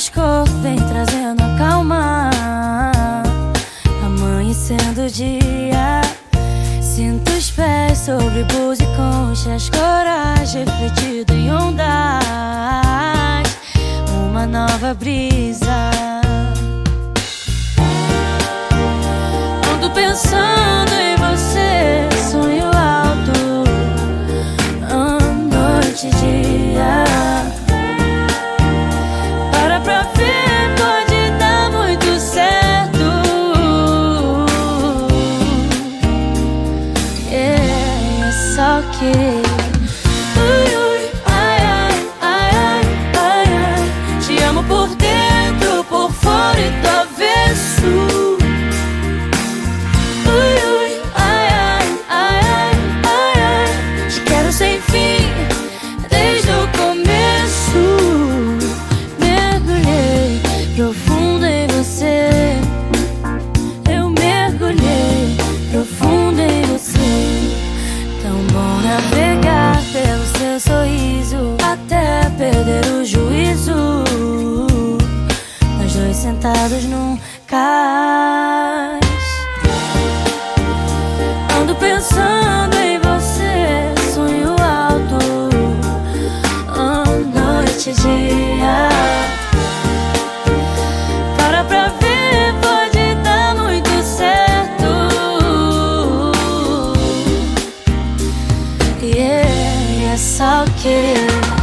frescor vem trazendo a calma. Amanhecendo o dia, sinto os pés sobre bus e conchas, coragem refletido em ondas. Uma nova brisa. Quando pensamos Okay. Ooh, sentados num cais. Ando pensando em você, sonho alto, a noite e dia. Para pra ver, pode dar muito certo. E é só que.